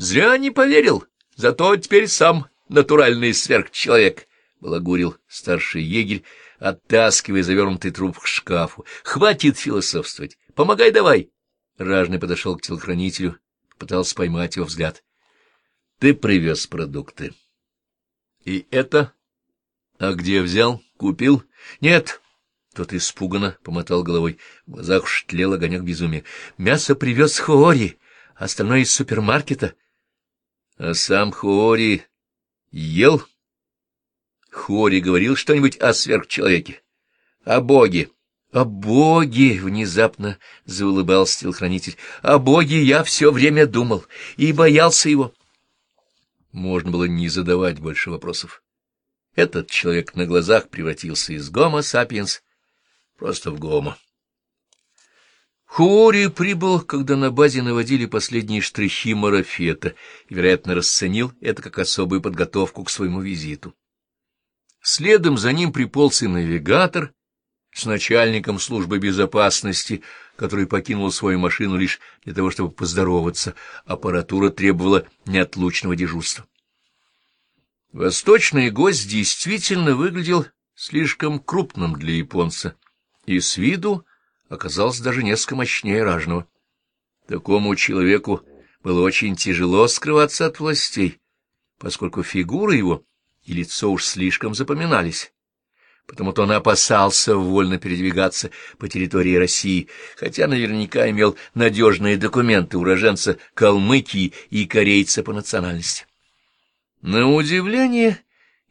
Зря не поверил, зато теперь сам натуральный сверхчеловек, — балагурил старший егерь, оттаскивая завернутый труп к шкафу. — Хватит философствовать, помогай давай. Ражный подошел к телохранителю, пытался поймать его взгляд. — Ты привез продукты. — И это? — А где взял? Купил? — Нет. Тот испуганно помотал головой. В глазах уж тлел огонек безумия. — Мясо привез Хоори, остальное из супермаркета. — А сам Хоори ел? Хоори говорил что-нибудь о сверхчеловеке? О Боге? — О Боге! — внезапно заулыбался телохранитель. — О Боге я все время думал и боялся его. Можно было не задавать больше вопросов. Этот человек на глазах превратился из гомо сапиенс просто в гомо. Хуори прибыл, когда на базе наводили последние штрихи марафета и, вероятно, расценил это как особую подготовку к своему визиту. Следом за ним приполз и навигатор с начальником службы безопасности, который покинул свою машину лишь для того, чтобы поздороваться. Аппаратура требовала неотлучного дежурства. Восточный гость действительно выглядел слишком крупным для японца, и с виду оказался даже несколько мощнее ражного. Такому человеку было очень тяжело скрываться от властей, поскольку фигура его и лицо уж слишком запоминались. Потому-то он опасался вольно передвигаться по территории России, хотя наверняка имел надежные документы уроженца Калмыкии и корейца по национальности. На удивление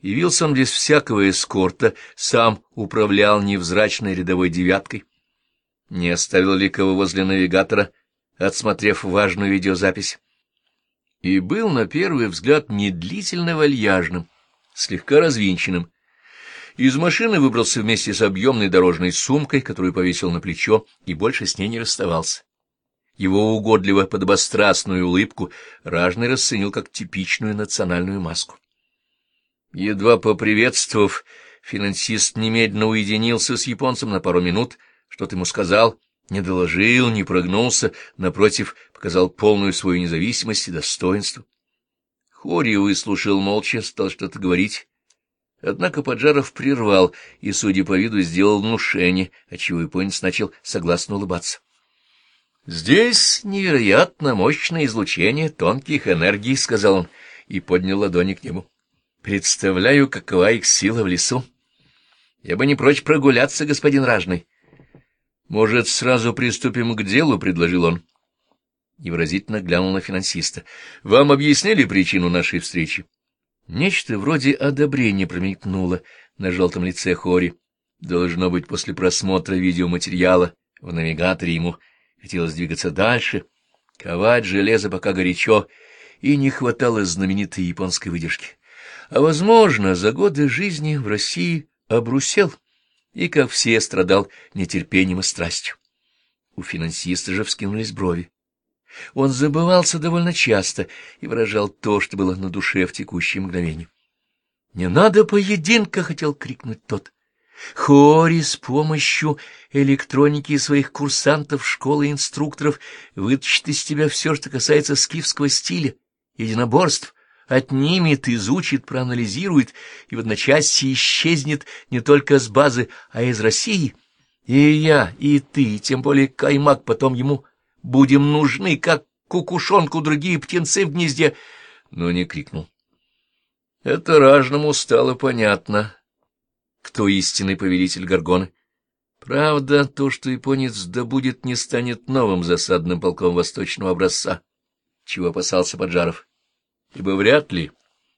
явился он без всякого эскорта, сам управлял невзрачной рядовой девяткой. Не оставил ли кого возле навигатора, отсмотрев важную видеозапись. И был на первый взгляд медлительно вальяжным, слегка развинченным. Из машины выбрался вместе с объемной дорожной сумкой, которую повесил на плечо, и больше с ней не расставался. Его угодливо подобострастную улыбку Ражный расценил как типичную национальную маску. Едва поприветствовав, финансист немедленно уединился с японцем на пару минут, что-то ему сказал, не доложил, не прогнулся, напротив, показал полную свою независимость и достоинство. Хори выслушал молча, стал что-то говорить. Однако Поджаров прервал и, судя по виду, сделал внушение, отчего японец начал согласно улыбаться. «Здесь невероятно мощное излучение тонких энергий», — сказал он и поднял ладони к небу. «Представляю, какова их сила в лесу. Я бы не прочь прогуляться, господин Ражный». «Может, сразу приступим к делу?» — предложил он. Невыразительно глянул на финансиста. «Вам объяснили причину нашей встречи?» Нечто вроде одобрения промелькнуло на желтом лице Хори. Должно быть, после просмотра видеоматериала в навигаторе ему Хотелось двигаться дальше, ковать железо пока горячо, и не хватало знаменитой японской выдержки. А, возможно, за годы жизни в России обрусел и, как все, страдал нетерпением и страстью. У финансиста же вскинулись брови. Он забывался довольно часто и выражал то, что было на душе в текущее мгновение. «Не надо поединка!» — хотел крикнуть тот. Хори с помощью электроники и своих курсантов школы инструкторов вытащит из тебя все, что касается скифского стиля, единоборств, отнимет, изучит, проанализирует и в одночасье исчезнет не только с базы, а из России. И я, и ты, тем более Каймак, потом ему будем нужны, как кукушонку другие птенцы в гнезде. Но не крикнул. Это ражному стало понятно кто истинный повелитель Гаргоны. Правда, то, что японец добудет, не станет новым засадным полком восточного образца, чего опасался Поджаров. Ибо вряд ли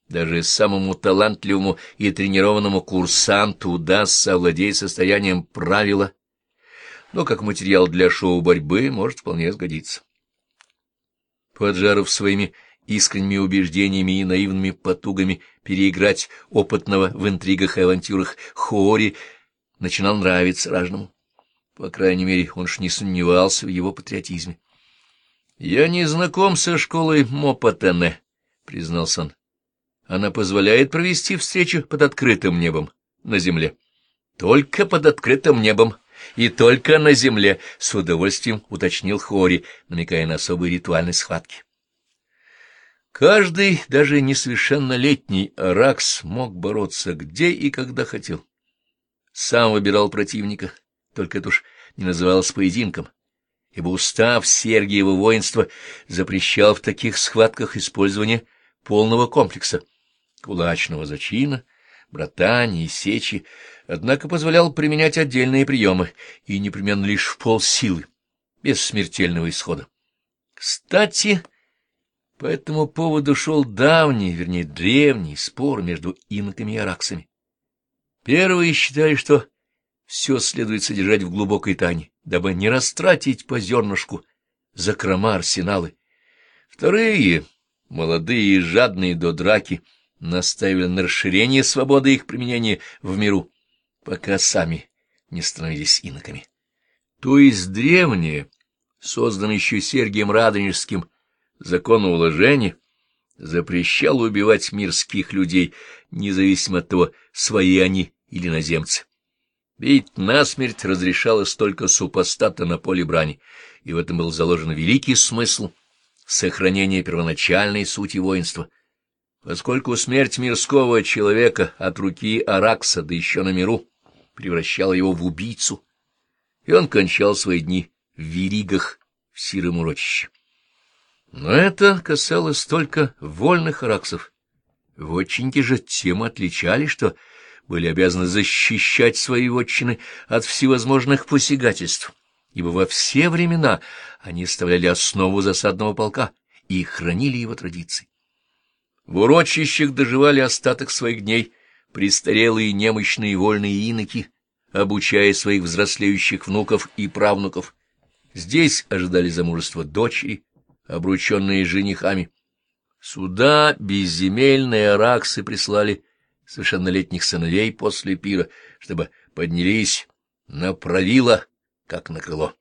даже самому талантливому и тренированному курсанту удастся овладеть состоянием правила, но как материал для шоу борьбы может вполне сгодиться. Поджаров своими искренними убеждениями и наивными потугами переиграть опытного в интригах и авантюрах Хори начинал нравиться ражному. По крайней мере, он ж не сомневался в его патриотизме. — Я не знаком со школой Мопатене, — признался он. — Она позволяет провести встречу под открытым небом на земле. — Только под открытым небом и только на земле, — с удовольствием уточнил Хори, намекая на особые ритуальные схватки. Каждый, даже несовершеннолетний Аракс мог бороться где и когда хотел. Сам выбирал противника, только это уж не называлось поединком, ибо устав Сергиева воинства запрещал в таких схватках использование полного комплекса кулачного зачина, братания и сечи, однако позволял применять отдельные приемы и непременно лишь в полсилы, без смертельного исхода. Кстати, по этому поводу шел давний, вернее, древний спор между инками и араксами. Первые считали, что все следует содержать в глубокой тайне, дабы не растратить по зернышку закрома арсеналы. Вторые, молодые и жадные до драки, настаивали на расширении свободы их применения в миру, пока сами не становились иноками. То есть древние, созданные еще Сергием Радонежским, закон уложения запрещал убивать мирских людей, независимо от того, свои они или наземцы. Бить насмерть разрешалось только супостата на поле брани, и в этом был заложен великий смысл сохранения первоначальной сути воинства. Поскольку смерть мирского человека от руки Аракса, да еще на миру, превращала его в убийцу, и он кончал свои дни в веригах в сиром урочище. Но это касалось только вольных араксов. Вотчинки же тем отличались, что были обязаны защищать свои вотчины от всевозможных посягательств, ибо во все времена они составляли основу засадного полка и хранили его традиции. В урочищах доживали остаток своих дней престарелые немощные вольные иноки, обучая своих взрослеющих внуков и правнуков. Здесь ожидали замужества дочери, обрученные женихами. Сюда безземельные араксы прислали совершеннолетних сыновей после пира, чтобы поднялись на правило, как на крыло.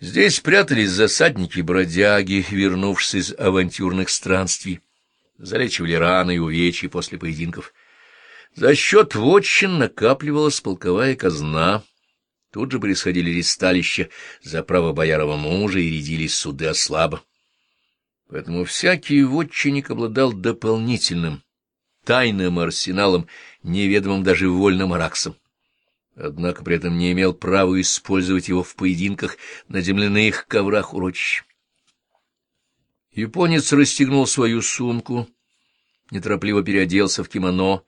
Здесь прятались засадники-бродяги, вернувшись из авантюрных странствий, залечивали раны и увечья после поединков. За счет вотчин накапливалась полковая казна — Тут же происходили ресталища за право боярова мужа и рядились суды ослаба. Поэтому всякий вотчинник обладал дополнительным, тайным арсеналом, неведомым даже вольным араксам. Однако при этом не имел права использовать его в поединках на земляных коврах урочищ. Японец расстегнул свою сумку, неторопливо переоделся в кимоно,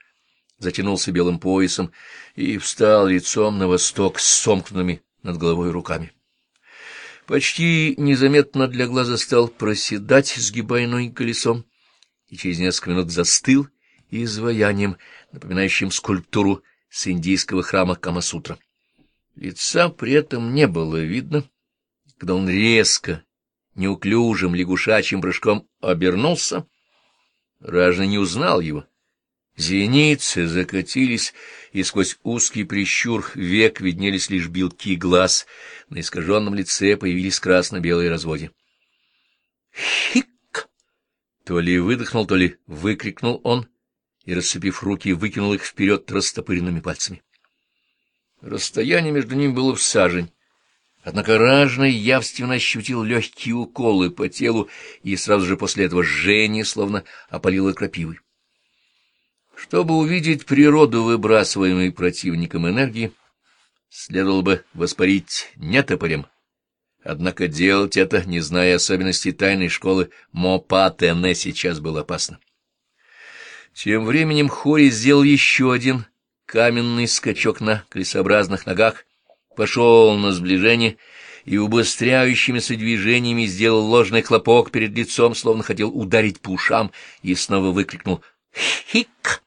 затянулся белым поясом и встал лицом на восток с сомкнутыми над головой руками. Почти незаметно для глаза стал проседать, сгибая ноги колесом, и через несколько минут застыл изваянием, напоминающим скульптуру с индийского храма Камасутра. Лица при этом не было видно, когда он резко, неуклюжим лягушачьим прыжком обернулся, Ражный не узнал его Зеницы закатились, и сквозь узкий прищур век виднелись лишь белки глаз. На искаженном лице появились красно-белые разводи. «Хик!» То ли выдохнул, то ли выкрикнул он, и, расцепив руки, выкинул их вперед растопыренными пальцами. Расстояние между ними было в сажень. Однако ражный явственно ощутил легкие уколы по телу, и сразу же после этого жжение словно опалило крапивой. Чтобы увидеть природу выбрасываемой противником энергии, следовало бы воспарить не топорем. Однако делать это, не зная особенностей тайной школы Мопа-Тене, сейчас было опасно. Тем временем Хори сделал еще один каменный скачок на колесообразных ногах, пошел на сближение и убыстряющимися движениями сделал ложный хлопок перед лицом, словно хотел ударить по ушам, и снова выкрикнул «Хик!».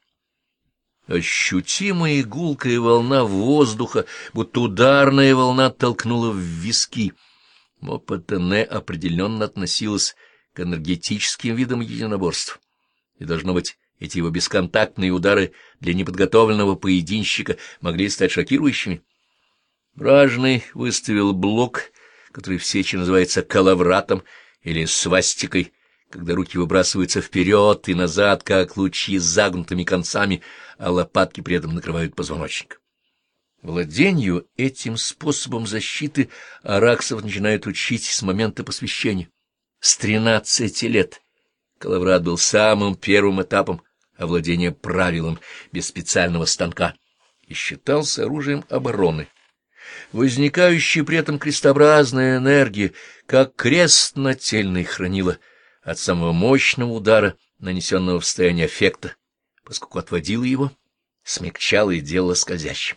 Ощутимая гулкая волна воздуха, будто ударная волна толкнула в виски. Мопатене определенно относилась к энергетическим видам единоборств. И, должно быть, эти его бесконтактные удары для неподготовленного поединщика могли стать шокирующими. Бражный выставил блок, который в сече называется калавратом или свастикой, когда руки выбрасываются вперед и назад, как лучи с загнутыми концами, а лопатки при этом накрывают позвоночник. Владению этим способом защиты араксов начинают учить с момента посвящения, с тринадцати лет, Калаврат был самым первым этапом овладения правилом без специального станка и считался оружием обороны. Возникающая при этом крестообразная энергия, как крест нательный, хранила от самого мощного удара, нанесенного в состояние эффекта, поскольку отводила его, смягчала и делала скользящим.